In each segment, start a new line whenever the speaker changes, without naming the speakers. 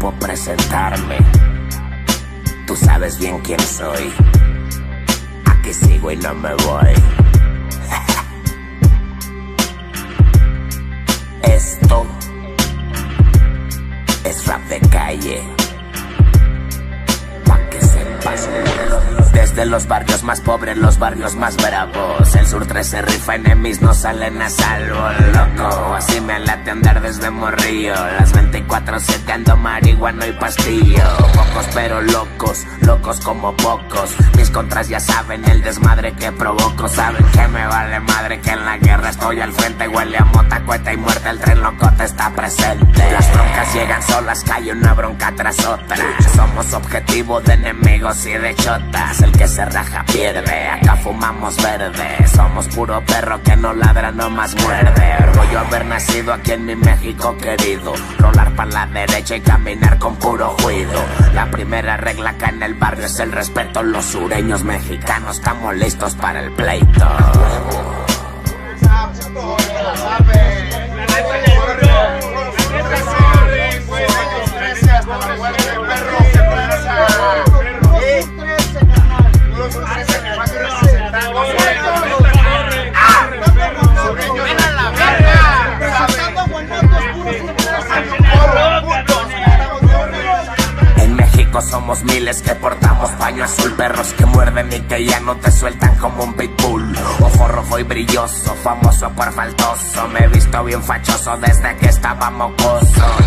ocupo presentarme. Tú sabes bien quién soy. Aquí sigo y no me voy. Esto es rap de calle. Pa' que sepas. Desde los barrios más pobres, los barrios más bravos. El sur 13 rifa enemies, no salen a salvo, loco. Así me late andar desde morrillo. Las 24-7 ando marihuana y pastillo. Pocos pero locos, locos como pocos. Mis contras ya saben el desmadre que provoco. Saben que me vale madre que en la guerra estoy al frente. Huele a mota, cueta y muerte. El tren loco te está presente. Las broncas llegan solas, cae una bronca tras otra. Somos objetivo de enemigos y de chotas. El que se raja pierde, acá fumamos verde. Somos puro perro que no ladra, no más muerde. Orgullo haber nacido aquí en mi México querido. Rolar para la derecha y caminar con puro juido. La primera regla acá en el barrio es el respeto. Los sureños mexicanos estamos listos para el pleito. Miles que portamos paño azul, perros que muerden y que ya no te sueltan como un pitbull. Ojo rojo y brilloso, famoso por faltoso. Me he visto bien fachoso desde que estaba mocoso.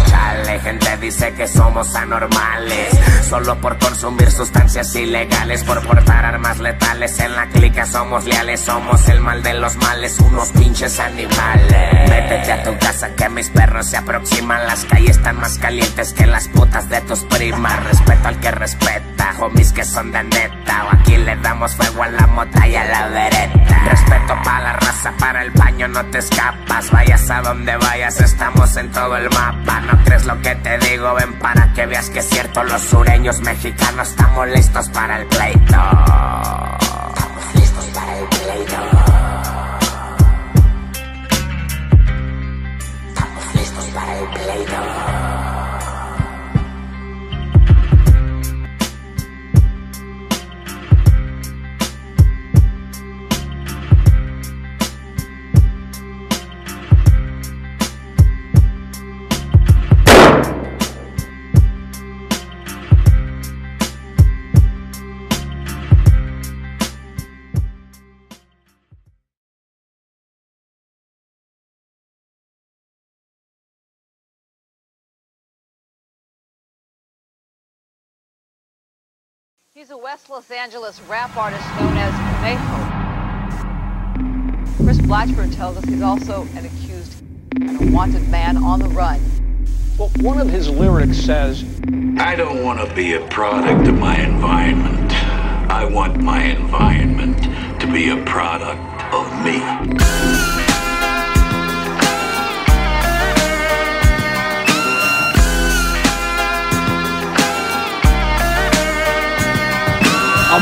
Gente dice que somos anormales. Solo por consumir sustancias ilegales, por portar armas letales. En la clica somos leales, somos el mal de los males, unos pinches animales. Métete a tu casa que mis perros se aproximan. Las calles están más calientes que las putas de tus primas. Respeto al que respeta, homies que son de neta. O aquí le damos fuego a la mota y a la vereta. Respeto para la raza, para el baño no te escapas. Vayas a donde vayas, estamos en todo el mapa. No crees lo que te digo, ven para que veas que es cierto. Los sureños mexicanos estamos listos para el pleito. Estamos listos para el pleito.
He's a West Los Angeles rap artist known as Mayho. Chris Blatchford tells us he's also an accused and a wanted man on the run.
Well, one of his lyrics says,
I don't want to be a product of my environment. I want my environment to be a product of me.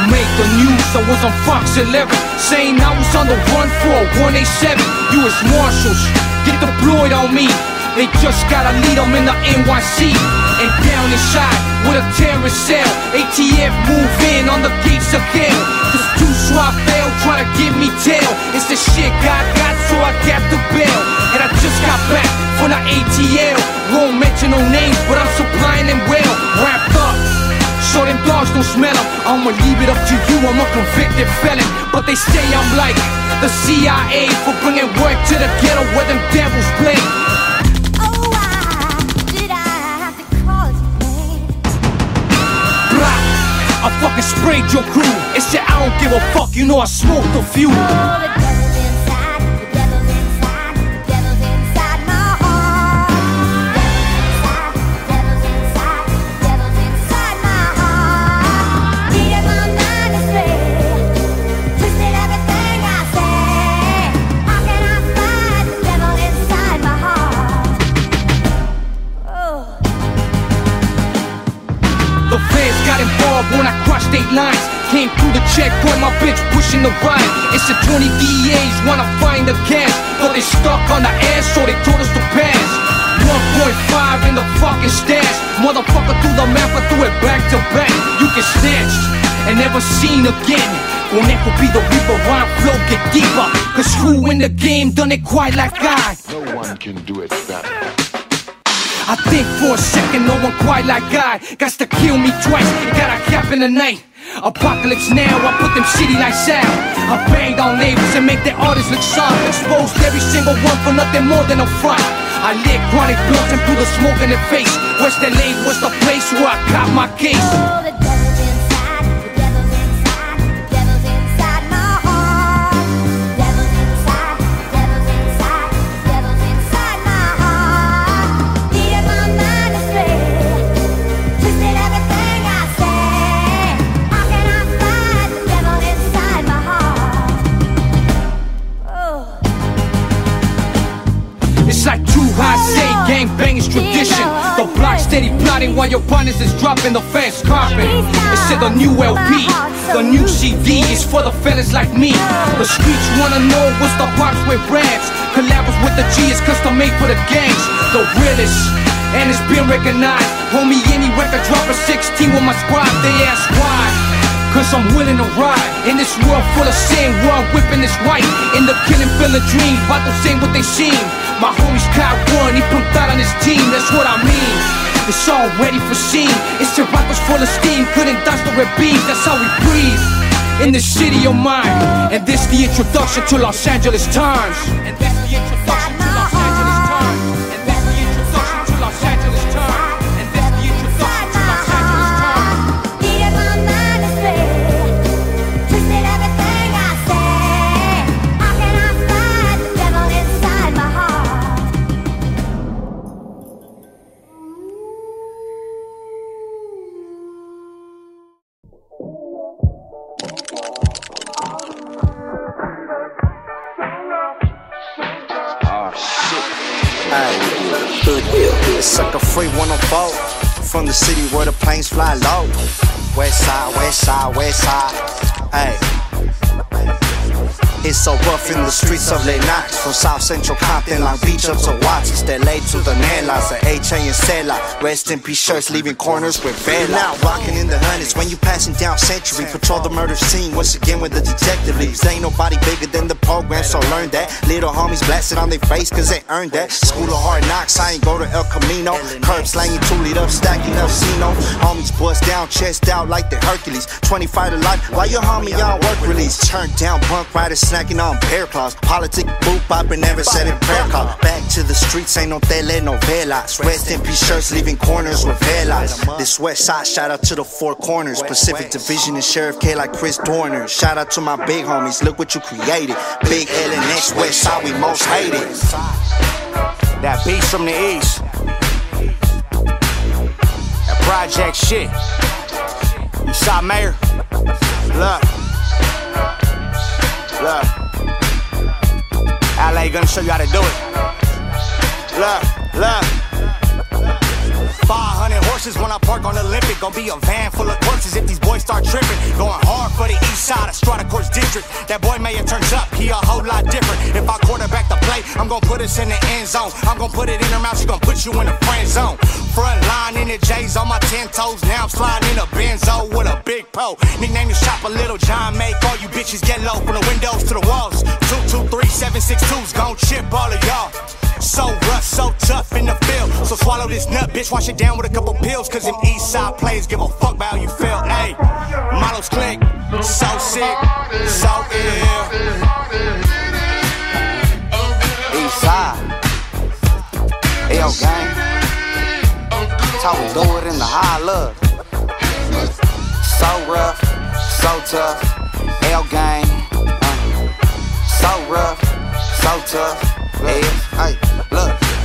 Make the news, I was on Fox 11 Saying I was on the run for a 187 U.S. Marshals, get deployed on me. They just gotta lead, I'm in the NYC And down inside, with a terrorist cell. ATF move in on the gates of hell. Cause two swap failed, trying to give me tail. It's the shit God got, so I got the bail And I just got back from the ATL Won't mention no names, but I'm supplying them well. Wrapped up so them dogs don't smell them. I'ma leave it up to you, I'm a convicted felon. But they say I'm like the CIA for bringing work to the ghetto where them devils play.
Oh, why did I have to call you name?
I fucking sprayed your crew. It said I don't give a fuck, you know I smoked a few. Through the checkpoint, my bitch pushing the ride. It's the 20 DAs wanna find the gas. but they stuck on the ass, so they told us to pass. 1.5 in the fucking stash. Motherfucker, do the math, I do it back to back. You get snatched and never seen again. Conejo be the reaper, rhyme flow get deeper. Cause who in the game done it quite like I?
No one can do it better.
I think for a second, no one quite like I. Got to kill me twice, got a cap in the night. Apocalypse now, I put them city lights out. I banged on labels and make their artists look soft. Exposed every single one for nothing more than a front. I lit chronic blunts and blew the smoke in their face. West LA was the place where I caught my case. Steady while your partners is dropping the fans carpet. It's said the new LP, the new CD is for the fellas like me. The streets wanna know what's the box with raps. Collabs with the G is custom made for the gangs. The realest. And it's been recognized. Homie, any record drop a 16 with my squad, they ask why. Cause I'm willing to ride in this world full of sin where I'm whipping this white. In the killing of dreams, about to say what they seen. My homies caught one, he pumped out on his team, that's what I mean. It's all ready for scene. It's the rappers full of steam, couldn't dodge the red beams, that's how we breathe. In the city of mine, and this the introduction to Los Angeles Times. And this the introduction
low. West side, west side, west side. Hey. It's so rough in the streets of Lennox From South Central Compton, Long Beach up to Watts. It's LA to the Nelas, the HA and Sela Rest in peace shirts leaving corners with Vela Now rocking in the hundreds when you passing down Century Patrol the murder scene once again with the detective leaves Ain't nobody bigger than the program, so learn that. Little homies blasted on their face cause they earned that. School of hard knocks, I ain't go to El Camino. Curb slanging, two lead up, stacking up Cino Homies bust down, chest out like the Hercules. 25 to life, while your homie on work release? Turned down bunk riders, snacking on bear claws Politic boot bopper, never said in prayer call. Back to the streets, ain't no telenovelas Rest in peace shirts, leaving corners with velas This west side, shout out to the four corners. Pacific Division and Sheriff K like Chris Dorner. Shout out to my big homies, look what you created. Big L and X West side, we most hated. That beast from the east. That project shit. You saw Mayor? Look Look. LA gonna show you how to do it. Look, look. 500 horses when I park on Olympic. Gonna be a van full of corpses if these boys start tripping. Going hard for the east side of Strata Courts District. That boy Mayor turns up, he a whole lot different. If I quarterback the play, I'm gonna put us in the end zone. I'm gonna put it in her mouth, she gonna put you in the friend zone. Front line in the J's on my 10 toes. Now I'm sliding in a Benzo with a big pole. Nickname the shop a little John Make all you bitches get low from the windows to the walls. 223762's gon' chip all of y'all. So rough, so tough in the field. So swallow this nut, bitch, wash it down with a couple pills. Cause them east side players give a fuck about how you feel. Hey, models click, so sick, so ill. East side, Ayo gang. That's how we do it in the high love. So rough, so tough, L gang. Uh, so rough, so tough. Yeah, hey, look,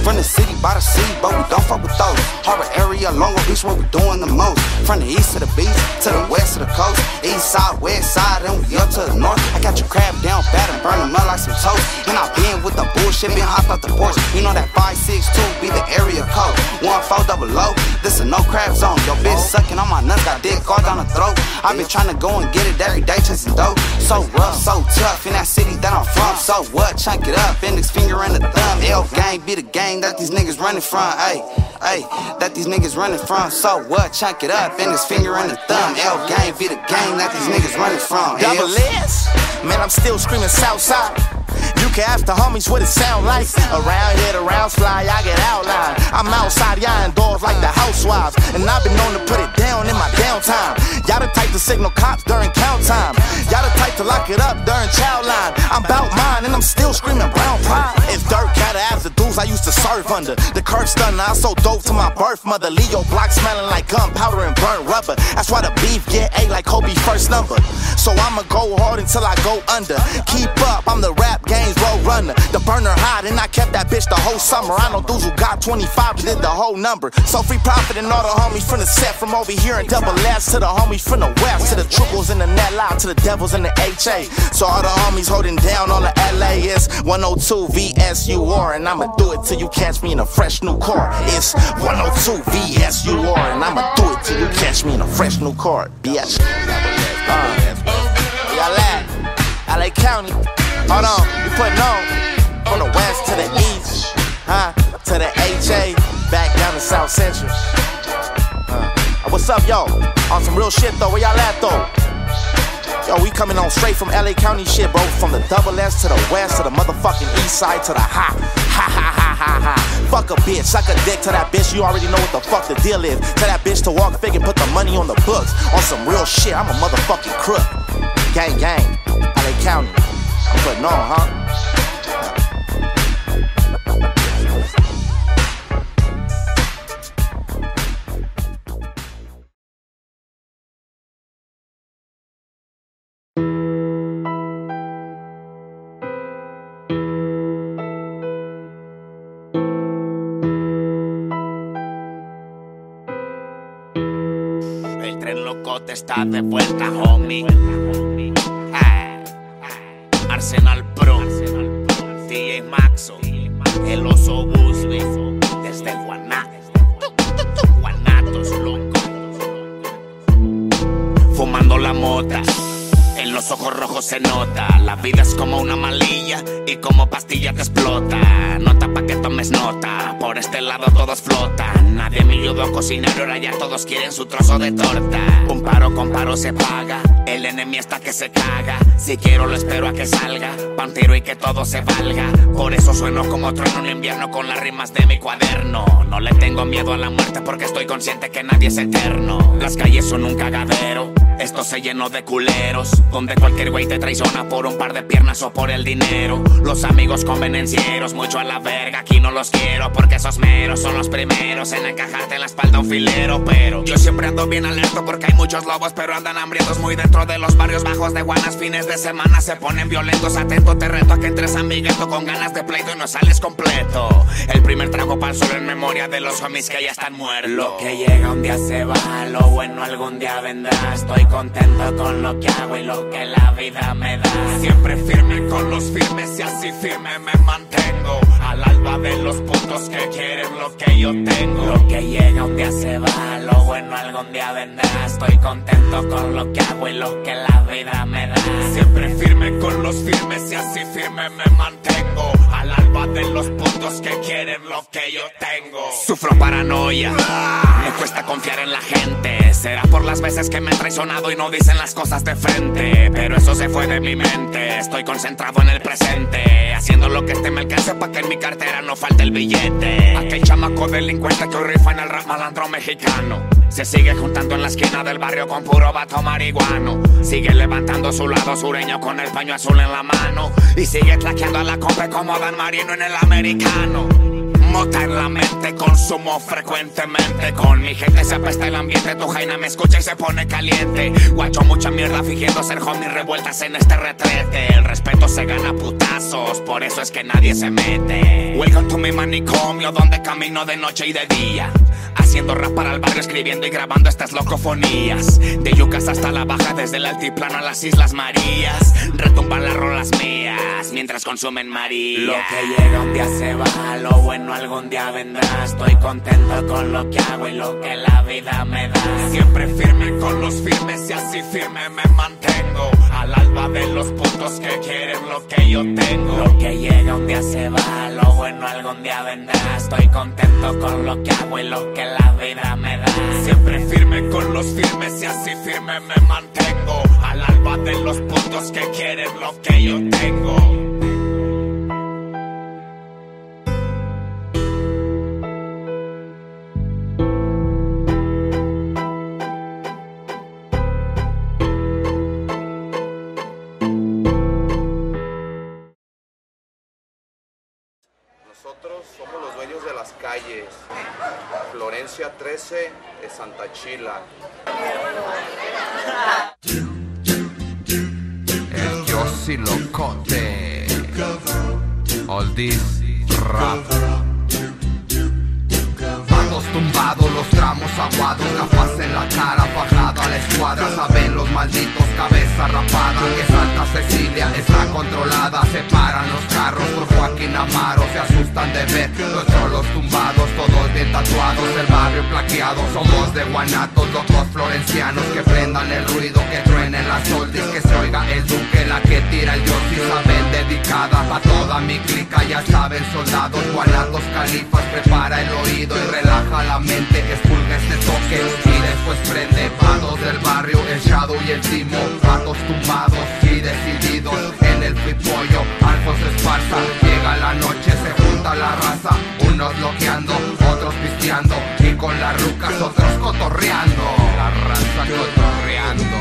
from the city by the sea, but we don't fuck with those. Harbor area, Longo Beach, where we doing the most. From the east to the beach, to the west to the coast. East side, west side, and we up to the north. I got your crab down bad and burn them up like some toast. And I been with the bullshit.
been hopped off the porch. You know that 562 be the area code. 1400, this a no crap zone. Yo, bitch sucking on my nuts, got dick all down the throat. I been trying to go and get it every day, chasing dope. So rough, so tough, in that city that I'm from. So what? Chunk it up, index finger and the thumb. L gang be the gang that these niggas running from. Ayy, ayy, that these niggas running from. So what? Chunk it up, index finger and the thumb. L gang be the gang that these niggas running from.
Double S, man, I'm still screaming Southside. Can ask the homies what it sound like. Around here, the rounds fly, I get outlined. I'm outside, y'all indoors like the housewives. And I've been known to put it down in my downtime. Y'all the type to signal cops during count time. Y'all the type to lock it up during child line. I'm bout mine and I'm still screaming brown pride. It's dirt cat as the dudes I used to serve under. The curve stunner, I so dope to my birth mother. Leo block smelling like gunpowder and burnt rubber. That's why the beef get A like Kobe first number. So I'ma go hard until I go under. Keep up, I'm the rap game's road runner. The burner hot, and I kept that bitch the whole summer. I know dudes who got 25 did the whole number. So free profit and all the homies from the set from over here and double S to the homies from the west to the triples in the net line to the devils in the HA. So all the homies holding down on the LAS 102 VSUR, and I'ma do it till you catch me in a fresh new car. It's 102 VSUR, and I'ma do it till you catch me in a fresh new car. Bitch. Uh, y'all at LA County. Hold on, you putting on from the west to the east, huh? To the HA, back down to South Central. Uh, what's up, y'all? On some real shit though, where y'all at though? Yo, we coming on straight from LA County shit, bro. From the double S to the west to the motherfucking east side to the ha. Ha ha ha ha ha. Fuck a bitch, suck a dick to that bitch. You already know what the fuck the deal is. Tell that bitch to walk fig and put the money on the books. On some real shit, I'm a motherfucking crook. Gang, gang. LA County. Putting huh?
El tren locote está de vuelta, homie. El oso Busby, desde Guaná, Guanatos, loco. Fumando la mota. En los ojos rojos se nota, la vida es como una malilla y como pastilla te explota. Nota pa' que tomes nota, por este lado todos flotan. Nadie me ayudó a cocinar, ahora ya todos quieren su trozo de torta. Un paro con paro se paga, el enemigo está que se caga. Si quiero lo espero a que salga, pa' un tiro y que todo se valga. Por eso sueno como trueno en invierno con las rimas de mi cuaderno. No le tengo miedo a la muerte porque estoy consciente que nadie es eterno. Las calles son un cagadero. Esto se llenó de culeros, donde cualquier güey te traiciona por un par de piernas o por el dinero. Los amigos convenencieros, mucho a la verga, aquí no los quiero porque esos meros son los primeros en encajarte en la espalda un filero. Pero yo siempre ando bien alerta porque hay muchos lobos, pero andan hambrientos muy dentro de los barrios bajos de Guanas. Fines de semana se ponen violentos, atento, te reto a que entres amigueto con ganas de pleito y no sales completo. El primer trago para el sol en memoria de los homies que ya están muertos. Lo que llega un día se va, lo bueno algún día vendrá. Estoy contento con lo que hago y lo que la vida me da. Siempre firme con los firmes y así firme me mantengo. Al alba de los putos que quieren lo que yo tengo. Lo que llega un día se va, lo bueno algún día vendrá. Estoy contento con lo que hago y lo que la vida me da. Siempre firme con los firmes y así firme me mantengo. Al alba de los putos que quieren lo que yo tengo. Sufro paranoia, me cuesta confiar en la gente. Será por las veces que me he traicionado y no dicen las cosas de frente. Pero eso se fue de mi mente. Estoy concentrado en el presente. Haciendo lo que esté me alcance para que en mi cartera no falte el billete. Aquel chamaco delincuente que rifa en el rap malandro mexicano. Se sigue juntando en la esquina del barrio con puro vato marihuano. Sigue levantando su lado sureño con el paño azul en la mano. Y sigue tlaqueando a la compa como Dan Marino en el americano. En la mente, consumo frecuentemente Con mi gente se apesta el ambiente Tu jaina me escucha y se pone caliente Guacho mucha mierda fingiendo ser homie Revueltas en este retrete El respeto se gana putazos Por eso es que nadie se mete Welcome to mi manicomio Donde camino de noche y de día Haciendo rap para el barrio, escribiendo y grabando estas locofonías. De Yucas hasta la baja, desde el altiplano a las Islas Marías. Retumban las rolas mías mientras consumen María. Lo que llega un día se va, lo bueno algún día vendrá. Estoy contento con lo que hago y lo que la vida me da. Siempre firme con los firmes y así firme me mantengo. Al alba de los puntos que quieren lo que yo tengo. Lo que llega un día se va, lo bueno algún día vendrá. Estoy contento con lo que hago y lo que la vida me da. Siempre firme con los firmes y así firme me mantengo. Al alba de los puntos que quieren lo que yo tengo.
Florencia 13 de Santa Chila.
El Yossi Locote. All this rap. Vados tumbados, los tramos aguados, gafas en la cara, fajada a la escuadra, saben los malditos, cabeza rapada, que Santa Cecilia está controlada, se paran los carros por Joaquín Amaro, se asustan de ver. Los cholos tumbados, todos bien tatuados, el barrio plaqueado, somos de Guanatos, locos florencianos, que prendan el ruido, que truenen las soldis, que se oiga el duque, la que tira el Yossi, saben, dedicada a toda mi clica, ya saben, soldados, guanatos, califas, prepara el oído y relaja la mente, expulga este toque. Y después prende vados del barrio, el shadow y el timo, vatos tumbados y decididos en el pollo, Alfonso Esparza, llega la noche, se la raza, unos bloqueando, otros pisteando y con las rucas otros cotorreando, la raza cotorreando.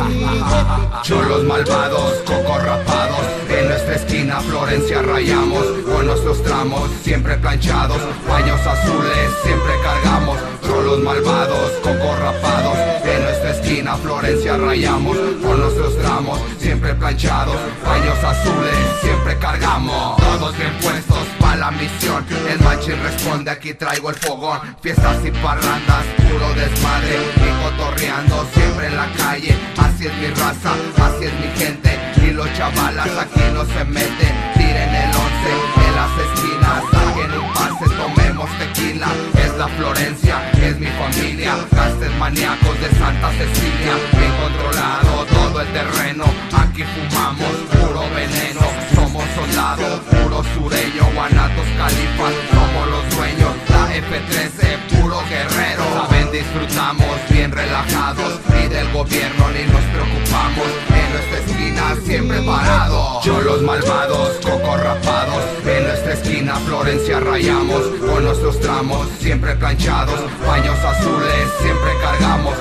Cholos malvados, cocos rapados, en nuestra esquina Florencia rayamos, con nuestros tramos siempre planchados, paños azules siempre cargamos, cholos malvados, cocos rapados, en nuestra esquina Florencia rayamos, con nuestros tramos siempre planchados, paños azules siempre cargamos, todos bien puestos la misión, el machín responde aquí traigo el fogón, fiestas y parrandas, puro desmadre, y cotorreando siempre en la calle, así es mi raza, así es mi gente, y los chavalas aquí no se meten, tiren el once en las esquinas, es la Florencia, es mi familia, gastes maníacos de Santa Cecilia, bien controlado todo el terreno, aquí fumamos puro veneno, somos soldados, puro sureño, guanatos califas, somos los dueños, F13, puro guerrero, saben disfrutamos bien relajados. Y del gobierno ni nos preocupamos, en nuestra esquina siempre parados, yo los malvados, cocos rapados, en nuestra esquina Florencia rayamos, con nuestros tramos siempre planchados, paños azules siempre cargamos,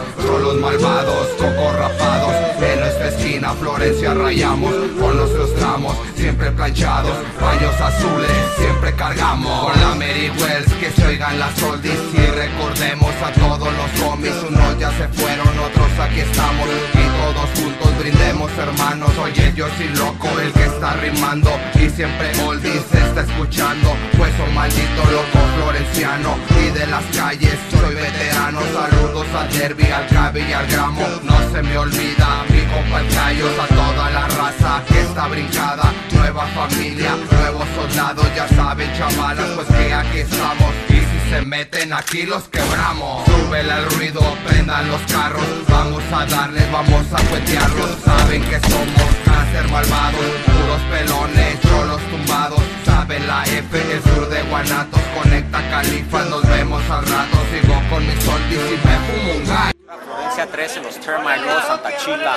los malvados, cocos rapados, en nuestra esquina Florencia rayamos, con nuestros tramos siempre planchados, paños azules siempre cargamos, con la Mary Wells que se oigan las oldies y recordemos a todos los homies, unos ya se fueron, otros aquí estamos todos juntos brindemos hermanos, oye yo soy loco el que está rimando. Y siempre oldies está escuchando, pues un maldito loco florenciano y de las calles soy veterano, saludos al derby, al cabe y al gramo, no se me olvida mi compa a toda la raza que está brincada, nueva familia, nuevos soldados, ya saben chavalas, pues que aquí estamos. Y si se meten aquí los quebramos, súbele al ruido, prendan los carros, vamos a darles, vamos a cuetearlos, saben que somos cáncer malvados, puros pelones, cholos tumbados, saben la F, el sur de Guanatos, conecta Califas, nos vemos al rato, sigo con mis soltis y me fumo un gallo.
Florencia 13, los Termite Santa Chila,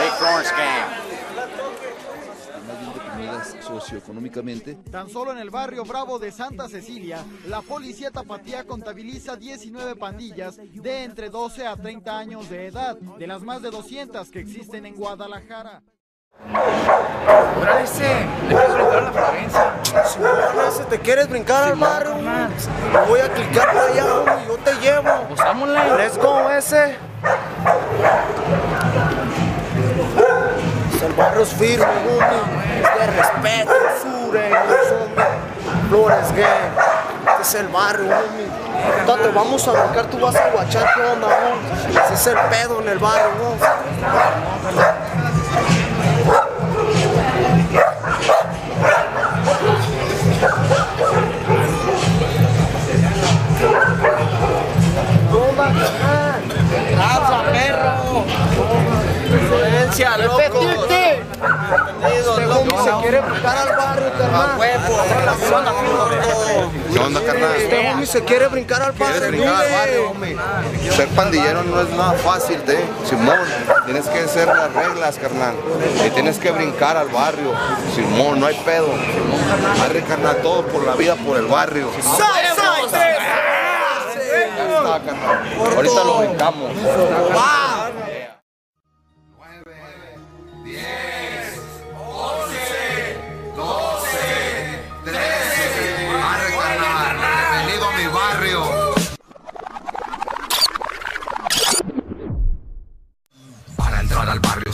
Big Florence Gang.
Socioeconómicamente.
Tan solo en el barrio Bravo de Santa Cecilia, la policía tapatía contabiliza 19 pandillas de entre 12 a 30 años de edad, de las más de 200 que existen en Guadalajara.
Órale, ese, le quieres brincar a la Florencia.
Si no, ese te quieres brincar al barrio, voy a clicar para allá, yo te llevo.
Pues vámonos.
Let's go, ese. El barrio es firme. Es de respeto, sureños, homie. Flores Gang. Este es el barrio, homie. Ahorita te vamos a marcar, tú vas a guachar qué onda, homie. Ese es el pedo en el barrio, homie.
¡Raza, perro!
Influencia, loco.
Este
homie se quiere brincar al barrio, carnal.
¿Qué onda, carnal?
Este homie se quiere brincar al
¿Quieres
barrio.
brincar al barrio, homie? Ser pandillero no es nada fácil, ¿eh? Simón, tienes que hacer las reglas, carnal. Y tienes que brincar al barrio. Simón, no hay pedo. Arre, carnal, todo por la vida, por el barrio. Ya está, carnal. Ahorita lo brincamos.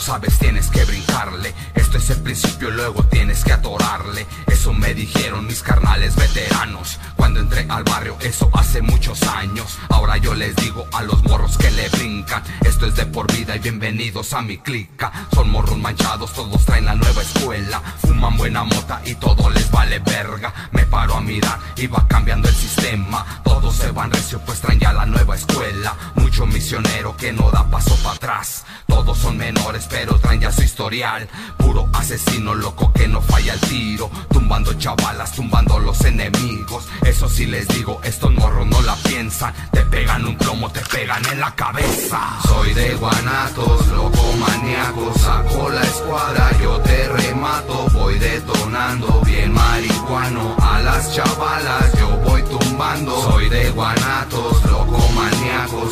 Sabes tienes que brincarle. Esto es el principio luego tienes que atorarle. Eso me dijeron mis carnales veteranos Cuando entré al barrio eso hace muchos años. Ahora yo les digo a los morros que le brincan. Esto es de por vida y bienvenidos a mi clica. Son morros manchados, todos traen la nueva escuela. Fuman buena mota y todo les vale verga. Me paro a mirar y va cambiando el sistema. Todos se van recio pues traen ya la nueva escuela. Mucho misionero que no da paso para atrás. Todos son menores pero traen ya su historial. Puro asesino loco que no falla el tiro. Tumbando chavalas, tumbando los enemigos Eso sí les digo, estos morros no la piensan. Te pegan un plomo, te pegan en la cabeza. Soy de Guanatos, loco maníaco Saco la escuadra, yo te remato. Voy detonando bien marihuano A las chavalas yo voy tumbando. Soy de Guanatos, loco maníaco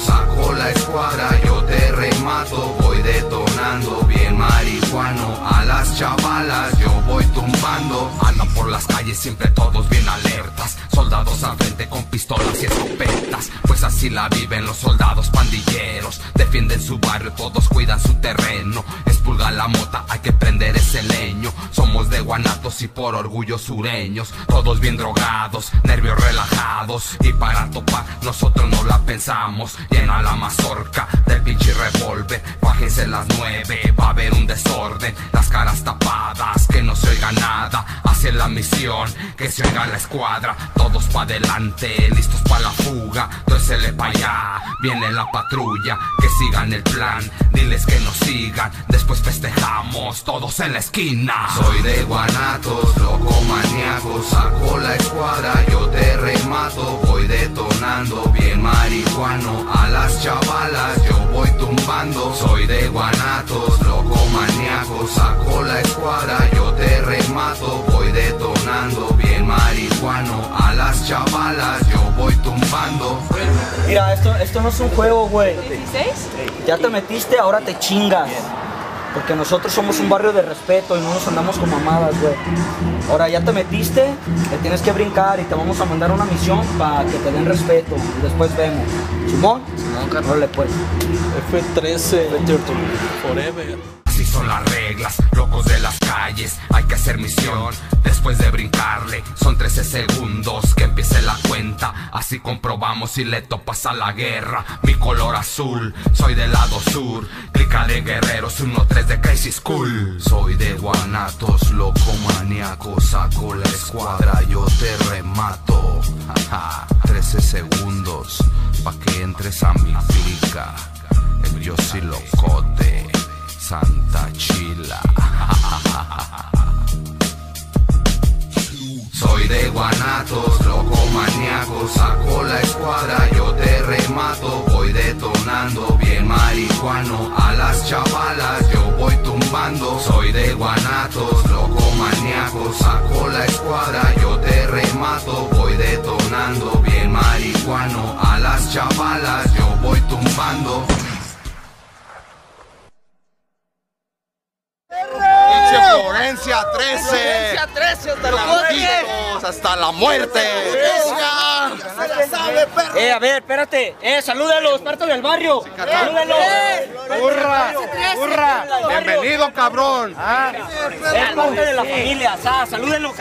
Saco la escuadra, yo te remato Voy detonando bien marihuano A las chavalas yo voy tumbando Andan por las calles siempre todos bien alertas Soldados al frente con pistolas y escopetas Pues así la viven los soldados pandilleros Defienden su barrio, todos cuidan su terreno Expulga la mota, hay que prender ese leño Somos de Guanatos y por orgullo sureños Todos bien drogados, nervios relajados Y para topar nosotros no la pensamos Llena la mazorca del pinche revólver. Bájense las nueve, va a haber un desorden. Las caras tapadas, que no se oiga nada. Hacia la misión, que se oiga la escuadra. Todos pa' adelante, listos pa' la fuga. Entonces pa' allá, viene la patrulla Que sigan el plan, diles que nos sigan Después festejamos, todos en la esquina. Soy de Guanatos, loco maníaco Saco la escuadra, yo te remato. Voy detonando bien marihuano A las chavalas yo voy tumbando Soy de Guanatos, loco maníaco Saco la escuadra, yo te remato Voy detonando bien marihuano A las chavalas yo voy tumbando
Mira, esto, esto no es un juego, güey. Ya te metiste, ahora te chingas. Porque nosotros somos un barrio de respeto y no nos andamos con mamadas, güey. Ahora ya te metiste, te tienes que brincar y te vamos a mandar una misión para que te den respeto. Y después vemos. Simón, no le pues.
F13, Forever.
Son las reglas, locos de las calles, hay que hacer misión. Después de brincarle, son 13 segundos que empiece la cuenta. Así comprobamos si le topas a la guerra. Mi color azul, soy del lado sur. Clica de guerreros, 1-3 de Crazy School. Soy de Guanatos, loco maníaco. Saco la escuadra, yo te remato. Jaja, 13 segundos, pa' que entres a mi clica. El yo sí. Santa Chila. Soy de Guanatos, loco maníaco, saco la escuadra, yo te remato, voy detonando bien marihuano, a las chavalas yo voy tumbando. Soy de Guanatos, loco maníaco,
hasta la
muerte.
Eh, a ver, espérate. Eh, salúdenlos, parte del barrio. Salúdenlos.
¡Hurra! ¡Hurra! Bienvenido, cabrón.
Es parte de la familia, sa, salúdenlos,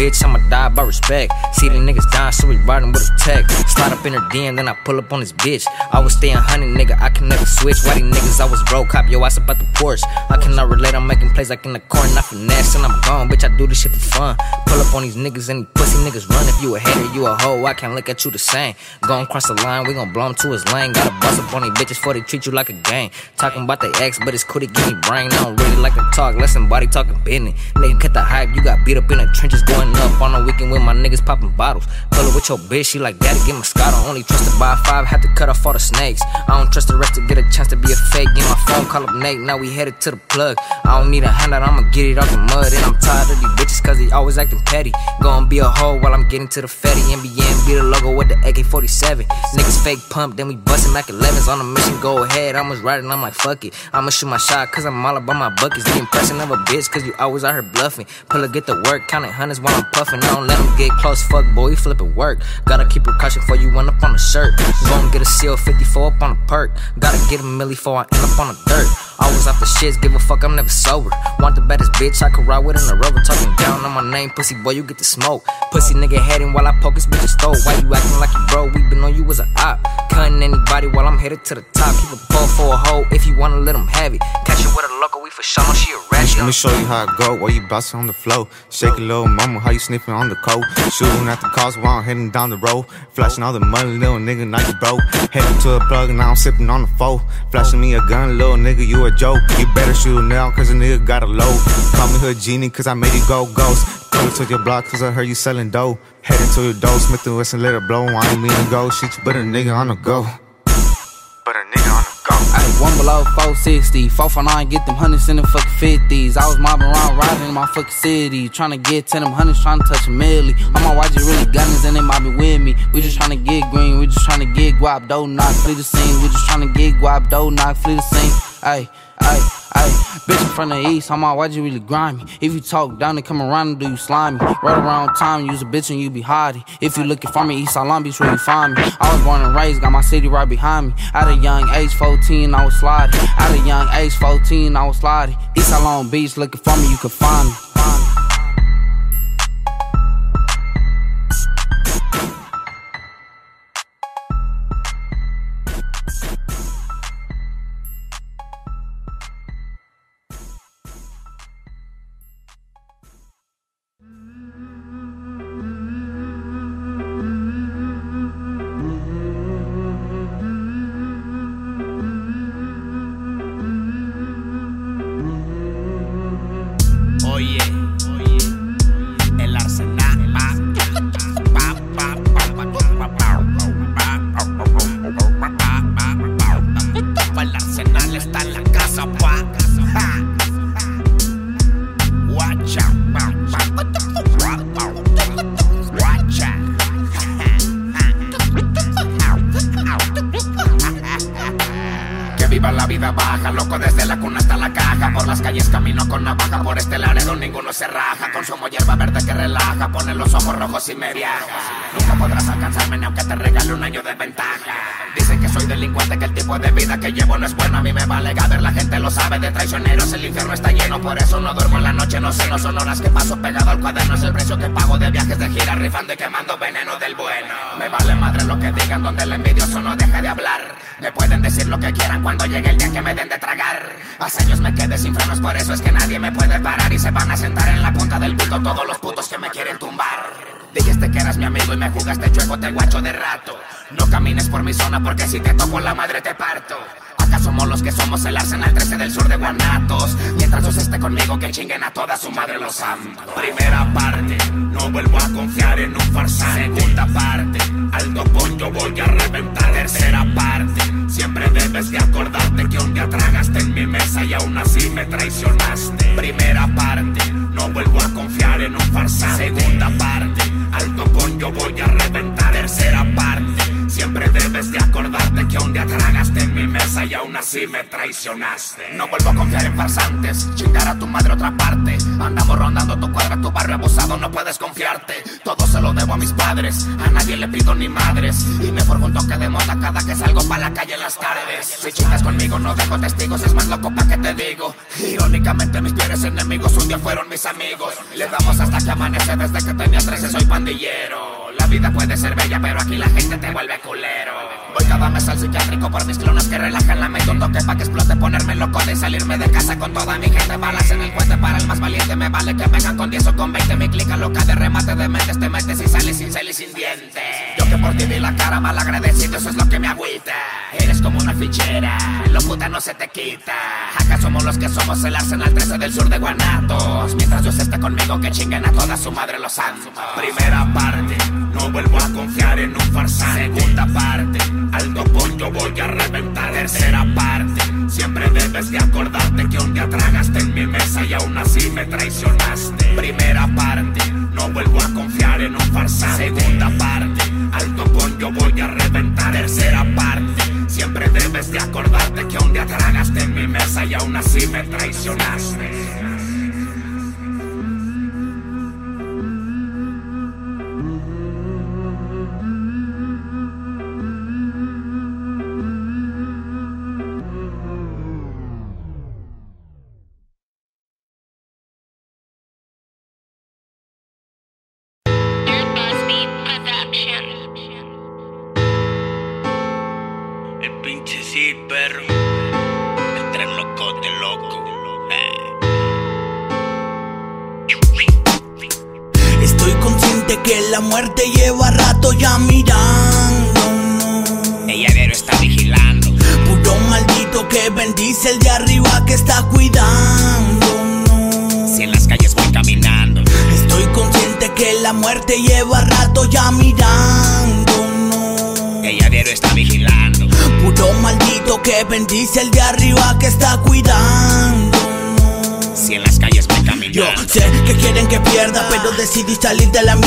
bitch, I'ma die by respect. See the niggas dying, so we riding with a tech. Slide up in her DM, then I pull up on this bitch. I was staying honey, nigga, I can never switch. Why these niggas I was broke, cop your ass about the Porsche. I cannot relate, I'm making plays like in the corner, not finesse, and I'm gone, bitch. I do this shit for fun. Pull up on these niggas and these pussy niggas run. If you a hater, you a hoe, I can't look at you the same. Gon' cross the line, we gon' blow him to his lane. Gotta bust up on these bitches before they treat you like a gang. Talking about the ex, but it's cool to give me brain. I don't really like to talk, less than body talking business. Nigga, cut the hype, you got beat up in the trenches, going up on the weekend with my niggas popping bottles. Pull up with your bitch, she like daddy, get my Moscato. Only trusted buy five, had to cut off all the snakes. I don't trust the rest to get a chance to be a fake. Get my phone, call up Nate, now we headed to the plug. I don't need a handout, I'ma get it off the mud. And I'm tired of these bitches, cause they always acting petty. Gonna be a hoe while I'm getting to the fatty. NBN be the logo with the AK 47. Niggas fake pump, then we bustin' Mac 11s on a mission. Go ahead, I was riding, I'm like, fuck it. I'ma shoot my shot, cause I'm all about my buckets. The impression of a bitch, cause you always out here bluffing. Pull up, get the work, counting hundreds while I'm puffing. I don't let them get close, fuck boy, we flipping work. Gotta keep precaution for you run up on the shirt. Gonna get a seal 54 up on a perk. Gotta get a milli before I end up on the dirt. Always off the shits, give a fuck, I'm never sober. Want the baddest bitch I could ride with in a rover. Talking down on my name, pussy boy, you get the smoke. Pussy nigga heading while I poke his bitch's throat. Why you acting like you bro? We been on you as a op. Cutting anybody while I'm headed to the top. Keep a ball for a hoe if you wanna let him have it. Catch you with a local, we for sure she a ratchet.
Let me show you how it go, while you bouncing on the floor. Shake a little mama, how you sniffing on the coat. Shooting at the cars while I'm heading down the road. Flashing all the money, little nigga, now you broke. Heading to a plug and now I'm sipping on the foe. Flashing me a gun, little nigga, you a joke. You better shoot now, cause a nigga got a load. Call me hood genie, cause I made it go ghost. Coming to your block, cause I heard you selling dough. Heading to your dough, Smith and Wesson, let it blow. I ain't mean to go, shit, you better nigga on the go. Better nigga on the go.
One below 460, 449, get them hundreds in them fucking 50s. I was mobbing around, riding in my fucking city. Tryna get to them hundreds, tryna touch a milli. All my YG really gunners and they mobbing with me. We just tryna get green, we just tryna get guap, dough, knock, flee the scene. We just tryna get guap, dough, knock, flee the scene. Ayy, ayy. Ayy, bitch from the east, I'm out, why'd you really grind me? If you talk down, and come around and do you slimy. Right around time, use a bitch and you be hottie. If you looking for me, East Side Long Beach, where you find me. I was born and raised, got my city right behind me. At a young age, 14, I was sliding. At a young age, 14, I was sliding. East Side Long Beach, looking for me, you can find. Find me.
Las calles camino con navaja, por este laredo ninguno se raja. Consumo hierba verde que relaja, pone los ojos rojos y me viaja. Nunca podrás alcanzarme ni aunque te regale un año de ventaja. Soy delincuente, que el tipo de vida que llevo no es bueno. A mí me vale gaber, la gente lo sabe. De traicioneros el infierno está lleno, por eso no duermo en la noche. No sé, no son horas que paso pegado al cuaderno. Es el precio que pago de viajes de gira, rifando y quemando veneno del bueno. Me vale madre lo que digan, donde el envidioso no deje de hablar. Me pueden decir lo que quieran cuando llegue el día que me den de tragar. Hace años me quedé sin frenos, por eso es que nadie me puede parar. Y se van a sentar en la punta del pito todos los putos que me quieren tumbar. Dijiste que eras mi amigo y me jugaste chueco, te guacho de rato. No camines por mi zona porque si te toco la madre te parto. Acá somos los que somos el Arsenal 13 del sur de Guanatos. Mientras Dios esté conmigo, que chinguen a toda su madre los santos. Primera parte, no vuelvo a confiar en un farsante. Segunda parte, al dopón yo voy a reventar. Tercera parte, siempre debes de acordarte que un día tragaste en mi mesa y aún así me traicionaste. Primera parte, no vuelvo a confiar en un farsante. Segunda parte, al topón yo voy a reventar. Tercera parte, siempre debes de acordarte que un día tragaste en mi mesa y aún así me traicionaste. No vuelvo a confiar en farsantes, chingar a tu madre otra parte. Andamos rondando tu cuadra, tu barrio abusado, no puedes confiarte. Todo se lo debo a mis padres, a nadie le pido ni madres. Y me formo un toque de moda cada que salgo pa' la calle en las tardes. Si chingas conmigo, no dejo testigos, es más loco pa' que te digo. Irónicamente, mis peores enemigos un día fueron mis amigos. Le damos hasta que amanece, desde que tenía 13 soy pandillero. Vida puede ser bella, pero aquí la gente te vuelve culero. Voy cada mes al psiquiátrico por mis clones que relajan la mente. Un toque pa' que explote, ponerme loco de salirme de casa con toda mi gente. Balas en el cuente para el más valiente. Me vale que vengan con 10 o con 20. Mi clica loca de remate de mentes. Te metes y sales sin cel y sin dientes. Yo que por ti vi la cara mal agradecido, eso es lo que me agüita. Eres como una fichera, lo puta no se te quita. Acá somos los que somos el Arsenal 13 del sur de Guanatos. Mientras Dios esté conmigo, que chinguen a toda su madre los santos. Primera parte, no vuelvo a confiar en un farsante. Segunda parte, al topón yo voy a reventar. Tercera parte, siempre debes de acordarte que un día tragaste en mi mesa y aún así me traicionaste. Primera parte, no vuelvo a confiar en un farsante. Segunda parte, al topón yo voy a reventar. Tercera parte, siempre debes de acordarte que un día tragaste en mi mesa y aún así me traicionaste.
Decidí salir de la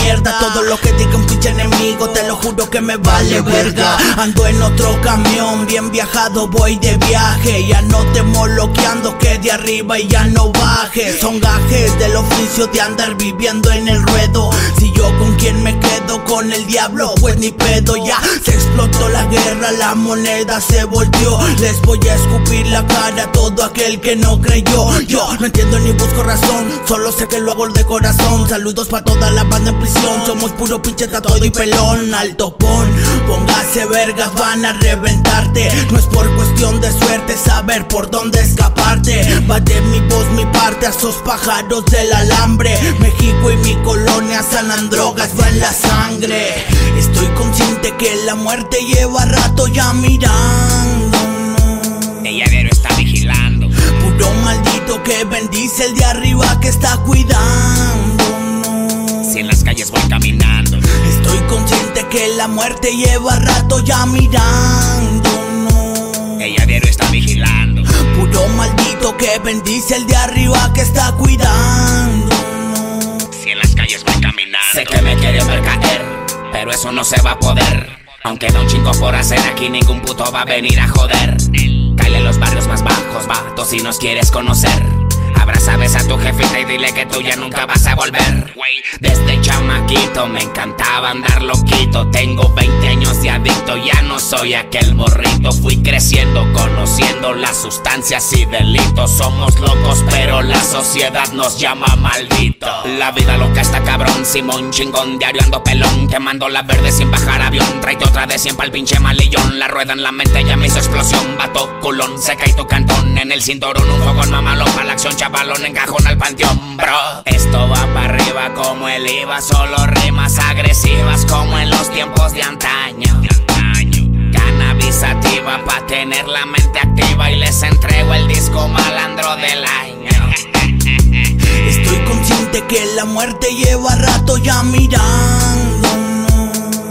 lo juro que me vale verga. Ando en otro camión, bien viajado, voy de viaje. Ya no te moloqueando que de arriba y ya no bajes. Son gajes del oficio de andar viviendo en el ruedo. Si yo con quién me quedo, con el diablo, pues ni pedo. Ya se explotó la guerra, la moneda se volteó. Les voy a escupir la cara a todo aquel que no creyó. Yo no entiendo ni busco razón, solo sé que lo hago de corazón. Saludos para toda la banda en prisión, somos puro pinche tatuado y pelón. Alto pon, póngase vergas, van a reventarte. No es por cuestión de suerte saber por dónde escaparte. Va de mi voz, mi parte a esos pájaros del alambre. México y mi colonia sanan drogas, va en la sangre. Estoy consciente que la muerte lleva rato ya mirando.
Ella diario está vigilando.
Puro maldito que bendice el de arriba que está cuidando.
Calles voy caminando.
Estoy consciente que la muerte lleva rato ya mirando.
Ella diario está vigilando.
Puro maldito que bendice el de arriba que está cuidando.
Si en las calles voy caminando. Sé que me quieren ver caer, pero eso no se va a poder. Aunque da un chingo por hacer aquí, ningún puto va a venir a joder. En los barrios más bajos, vato, si nos quieres conocer. Abraza, besa a tu jefita y dile que tú ya nunca vas a volver. Desde chamaquito me encantaba andar loquito. Tengo 20 años de adicto, ya no soy aquel morrito. Fui creciendo, conociendo las sustancias y delitos. Somos locos, pero la sociedad nos llama maldito. La vida loca está cabrón, Simón chingón, diario ando pelón. Quemando la verde sin bajar avión. Tráete otra de siempre al pinche malillón. La rueda en la mente ya me hizo explosión. Vato culón, se cae tu cantón. En el cinturón un fogón mamalón para la acción, chavalón, encajón al panteón, bro. Esto va para arriba como el IVA, solo rimas agresivas como en los tiempos de antaño. Cannabis sativa pa' tener la mente activa y les entrego el disco malandro del año.
Estoy consciente que la muerte lleva rato ya mirando.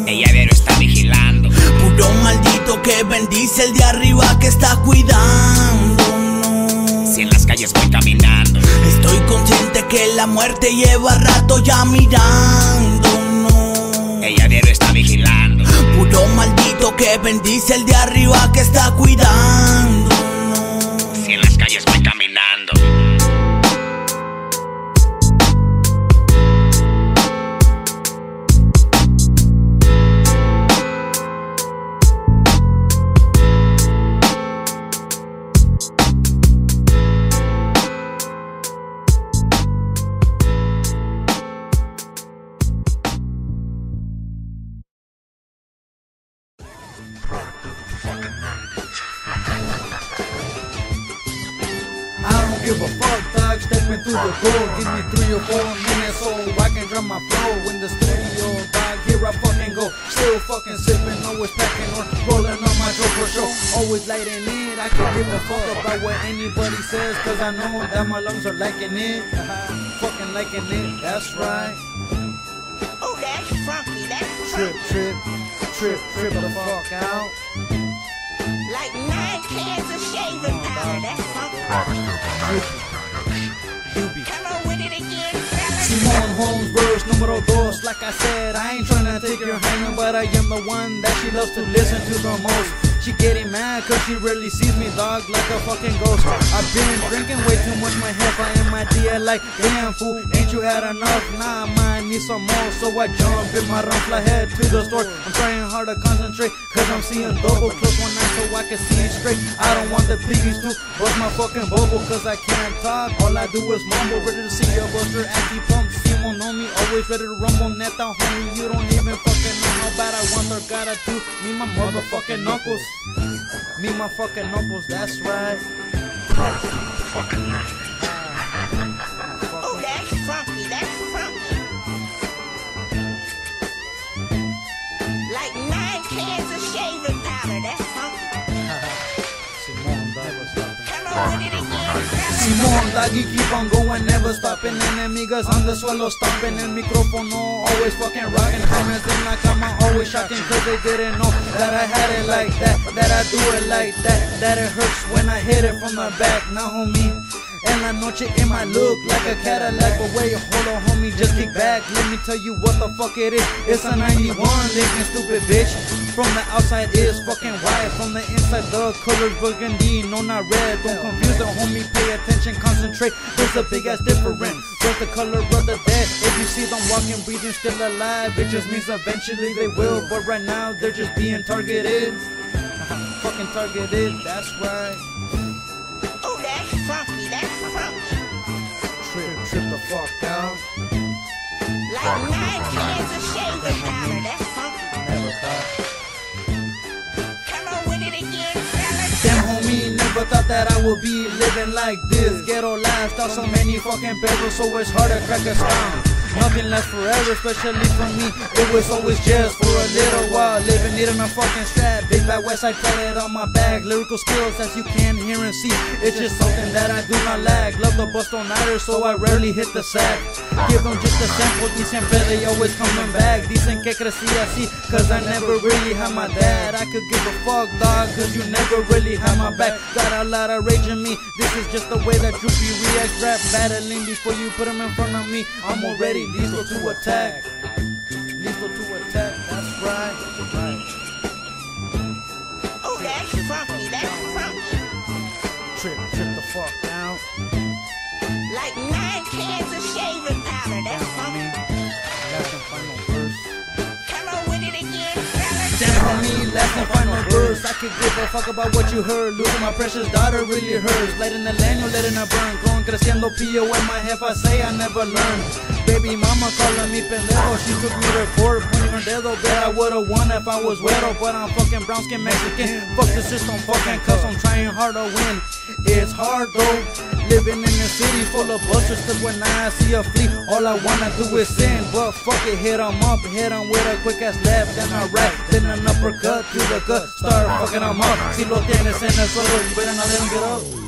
Ella diario está vigilando.
Puro maldito que bendice el de arriba que está cuidando.
En las calles voy caminando.
Estoy consciente que la muerte lleva rato ya mirando.
Ella diario está vigilando.
Puro maldito que bendice el de arriba que está cuidando.
Lighting it. I can't give a fuck about what anybody says, cause I know that my lungs are liking it. fucking liking it, that's right.
Oh, that's funky. That's
Trip, trip, trip, trip the fuck out.
like nine cans of shaving powder. That's funky. Come on with it again, fellas.
Simone Holmes verse numero dos Like I said, I ain't tryna take your hand But I am the one that she loves to listen to the most She getting mad cause she really sees me dog like a fucking ghost. I've been drinking way too much my head am my dear like damn fool Ain't you had enough? Nah man, need some more So I jump in my run head to the store. I'm trying hard to concentrate Cause I'm seeing double close one eye so I can see straight. I don't want the piggies to bust my fucking bubble Cause I can't talk. All I do is mumble Ready to see your buster. Anti pump Simon on me always ready to rumble. Neta homie you don't even fucking know bad I want or gotta do Me my motherfucking knuckles. Me my fucking knuckles that's right Simón, doggy, keep on going, never stopping. Enemigas on the suelo stomping. El micrófono, always fucking rocking. Comments in la cama, always shocking Cause they didn't know that I had it like that That I do it like that That it hurts when I hit it from the back. Now homie En la noche it might look like a Cadillac But wait, hold on homie, just kick back. Let me tell you what the fuck it is. It's a 91 Lincoln, stupid bitch From the outside it's fucking white From the inside the color's burgundy No, not red, don't confuse the homie Pay attention, concentrate There's a big ass difference With the color of the dead If you see them walking, breathing, still alive It just means eventually they will But right now they're just being targeted Fucking targeted, that's right
Oh, that's funky. That's funky.
Trip, trip the fuck out
Like nine cans of shaving powder.
Thought that I would be living like this. Ghetto lifestyle, so many fucking pedals, so it's hard to crack a stone Nothing lasts forever, especially for me. It was always just for a little while. Living it in a fucking strap Big bad west side tatted on my back. Lyrical skills as you can hear and see. It's just something that I do not lack. Love the bust on nighters, so I rarely hit the sack. Give them just a sample, y siempre they always coming back. Dicen que crecí así, cause I never really had my dad. I could give a fuck dog, cause you never really had my back. Got a lot of rage in me, this is just the way that Droopy reacts Rap battling before you put him in front of me. I'm already lethal to attack. Lethal to attack, that's right.
Oh, that's funky. That's funky.
Trip, trip the fuck out.
Like nine cans of shaving
homie, last and final verse I could give a fuck about what you heard. Losing my precious daughter really hurts. Lighting the you letting her burn. Growing, creciendo, pillo in my head I say I never learned. Baby mama calling me pendejo. She took me to court, pointing her dedo. Bet I would've won if I was güero But I'm fucking brown skin Mexican. Fuck the system, fucking cuss. I'm trying hard to win. It's hard though Living in a city full of busters Still when I see a fleet All I wanna do is sin But fuck it, hit 'em up. Hit 'em with a quick ass left Then a right, then an uppercut to the gut. Start fucking 'em up. Si lo tienes en el suelo You better not let 'em get up